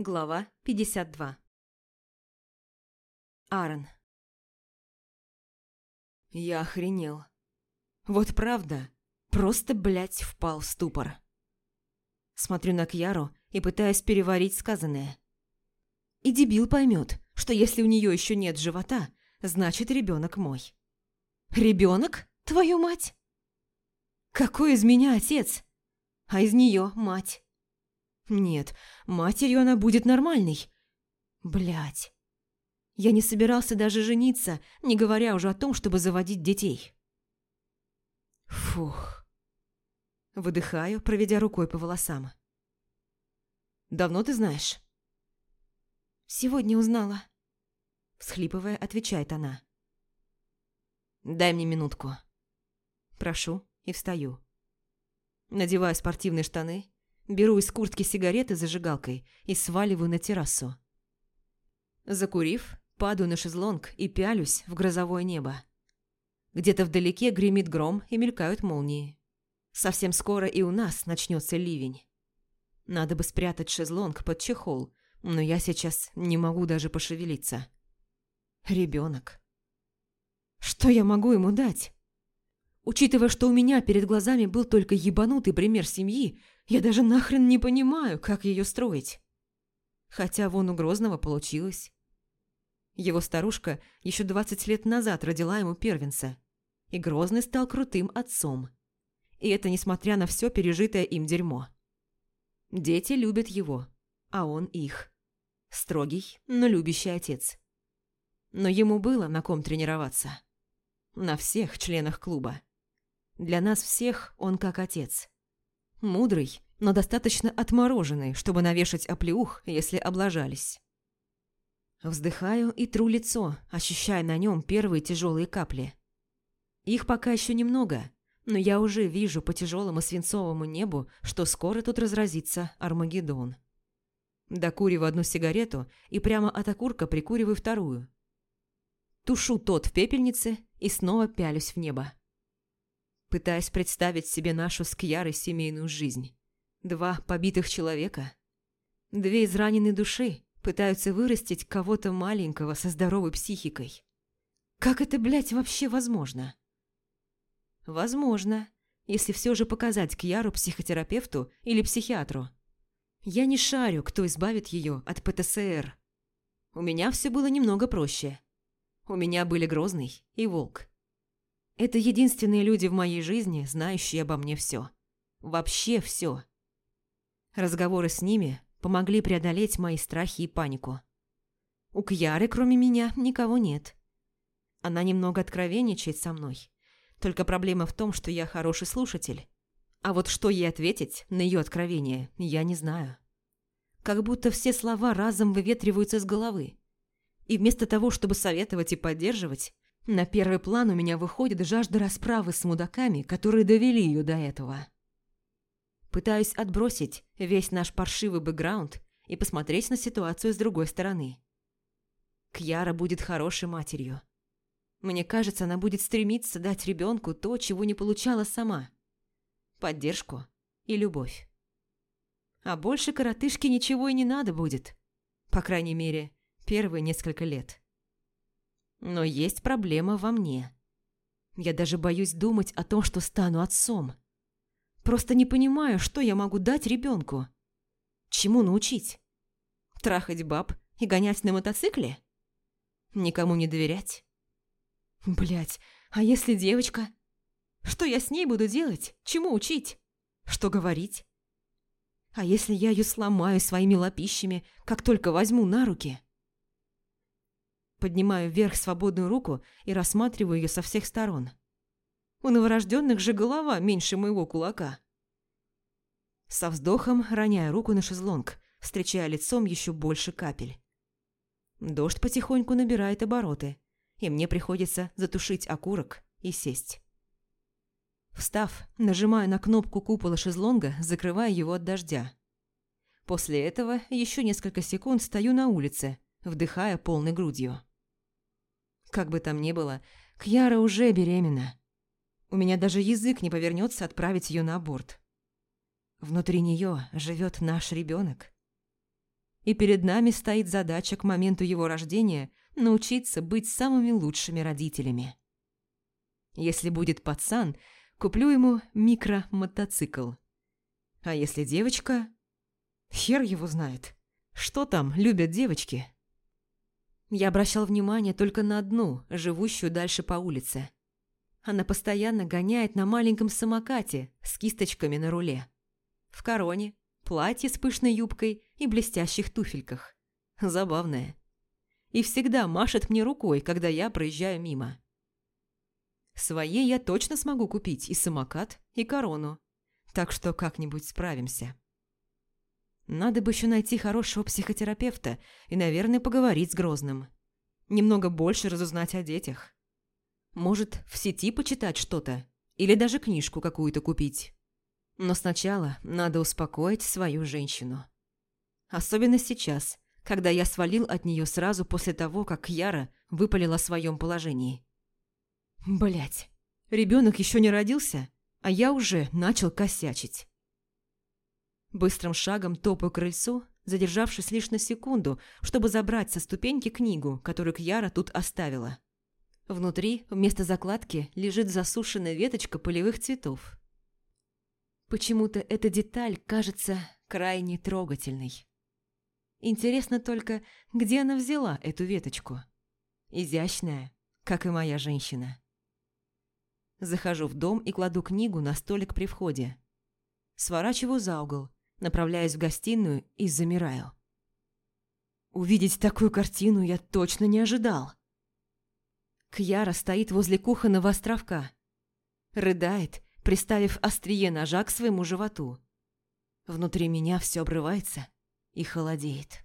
Глава 52 Аарон Я охренел. Вот правда, просто, блядь, впал в ступор. Смотрю на Кьяру и пытаюсь переварить сказанное. И дебил поймет, что если у нее еще нет живота, значит ребенок мой. Ребенок, твою мать? Какой из меня отец? А из нее мать. Нет, матерью она будет нормальной. Блять. Я не собирался даже жениться, не говоря уже о том, чтобы заводить детей. Фух. Выдыхаю, проведя рукой по волосам. «Давно ты знаешь?» «Сегодня узнала», – всхлипывая, отвечает она. «Дай мне минутку». Прошу и встаю. Надеваю спортивные штаны Беру из куртки сигареты с зажигалкой и сваливаю на террасу. Закурив, падаю на шезлонг и пялюсь в грозовое небо. Где-то вдалеке гремит гром и мелькают молнии. Совсем скоро и у нас начнется ливень. Надо бы спрятать шезлонг под чехол, но я сейчас не могу даже пошевелиться. Ребенок. Что я могу ему дать? Учитывая, что у меня перед глазами был только ебанутый пример семьи, я даже нахрен не понимаю, как ее строить. Хотя вон у Грозного получилось. Его старушка еще 20 лет назад родила ему первенца, и Грозный стал крутым отцом. И это несмотря на все пережитое им дерьмо. Дети любят его, а он их. Строгий, но любящий отец. Но ему было на ком тренироваться. На всех членах клуба. Для нас всех он как отец. Мудрый, но достаточно отмороженный, чтобы навешать оплеух, если облажались. Вздыхаю и тру лицо, ощущая на нем первые тяжелые капли. Их пока еще немного, но я уже вижу по тяжелому свинцовому небу, что скоро тут разразится Армагеддон. Докуриваю одну сигарету и прямо от окурка прикуриваю вторую. Тушу тот в пепельнице и снова пялюсь в небо пытаясь представить себе нашу с Кьярой семейную жизнь. Два побитых человека, две израненные души пытаются вырастить кого-то маленького со здоровой психикой. Как это, блядь, вообще возможно? Возможно, если все же показать Кьяру психотерапевту или психиатру. Я не шарю, кто избавит ее от ПТСР. У меня все было немного проще. У меня были Грозный и Волк. Это единственные люди в моей жизни, знающие обо мне все. Вообще все. Разговоры с ними помогли преодолеть мои страхи и панику. У Кьяры, кроме меня, никого нет. Она немного откровенничает со мной. Только проблема в том, что я хороший слушатель. А вот что ей ответить на ее откровение, я не знаю. Как будто все слова разом выветриваются с головы. И вместо того, чтобы советовать и поддерживать, на первый план у меня выходит жажда расправы с мудаками, которые довели ее до этого. Пытаюсь отбросить весь наш паршивый бэкграунд и посмотреть на ситуацию с другой стороны. Кьяра будет хорошей матерью. Мне кажется, она будет стремиться дать ребенку то, чего не получала сама. Поддержку и любовь. А больше коротышке ничего и не надо будет. По крайней мере, первые несколько лет. Но есть проблема во мне. Я даже боюсь думать о том, что стану отцом. Просто не понимаю, что я могу дать ребенку. Чему научить? Трахать баб и гонять на мотоцикле? Никому не доверять? Блять, а если девочка? Что я с ней буду делать? Чему учить? Что говорить? А если я ее сломаю своими лапищами, как только возьму на руки? Поднимаю вверх свободную руку и рассматриваю ее со всех сторон. У новорожденных же голова меньше моего кулака. Со вздохом роняю руку на шезлонг, встречая лицом еще больше капель. Дождь потихоньку набирает обороты, и мне приходится затушить окурок и сесть. Встав, нажимаю на кнопку купола шезлонга, закрывая его от дождя. После этого еще несколько секунд стою на улице, вдыхая полной грудью. Как бы там ни было, Кьяра уже беременна. У меня даже язык не повернется отправить ее на аборт. Внутри нее живет наш ребенок. и перед нами стоит задача к моменту его рождения научиться быть самыми лучшими родителями. Если будет пацан, куплю ему микро-мотоцикл. А если девочка... Хер его знает. Что там любят девочки? Я обращал внимание только на одну, живущую дальше по улице. Она постоянно гоняет на маленьком самокате с кисточками на руле. В короне, платье с пышной юбкой и блестящих туфельках. Забавная. И всегда машет мне рукой, когда я проезжаю мимо. Своей я точно смогу купить и самокат, и корону. Так что как-нибудь справимся. Надо бы еще найти хорошего психотерапевта и, наверное, поговорить с Грозным. Немного больше разузнать о детях. Может, в сети почитать что-то? Или даже книжку какую-то купить? Но сначала надо успокоить свою женщину. Особенно сейчас, когда я свалил от нее сразу после того, как Яра выпалила о своем положении. Блять, ребенок еще не родился, а я уже начал косячить. Быстрым шагом топаю крыльцу, задержавшись лишь на секунду, чтобы забрать со ступеньки книгу, которую Кьяра тут оставила. Внутри, вместо закладки, лежит засушенная веточка полевых цветов. Почему-то эта деталь кажется крайне трогательной. Интересно только, где она взяла эту веточку. Изящная, как и моя женщина. Захожу в дом и кладу книгу на столик при входе. Сворачиваю за угол, направляюсь в гостиную и замираю. Увидеть такую картину я точно не ожидал. Кьяра стоит возле кухонного островка. Рыдает, приставив острие ножа к своему животу. Внутри меня все обрывается и холодеет.